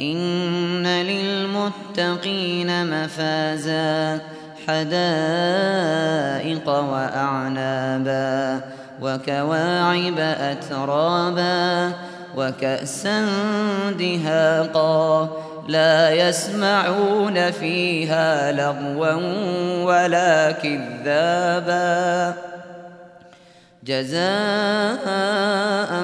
إن للمتقین مفازا حدائق وأعنابا وكواعب أترابا وكأسا دهاقا لا يسمعون فيها لغوا ولا كذابا. جزاء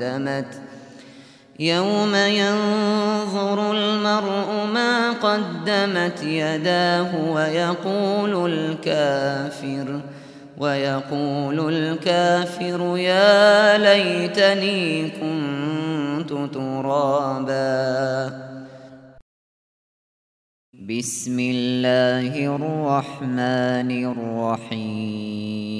قدمت. يوم ينظر المرء ما قدمت يداه ويقول الكافر ويقول الكافر يا ليتني كنت ترابا. بسم الله الرحمن الرحيم.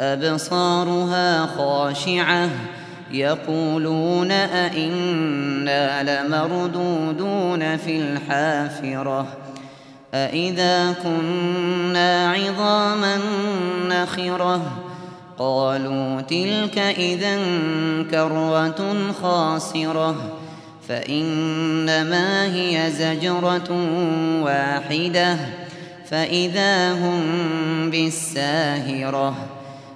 أبصارها خاشعة يقولون أئنا لمردودون في الحافرة أئذا كنا عظاما نخرة قالوا تلك إذا كروة خاسرة فإنما هي زجرة واحدة فإذا هم بالساهرة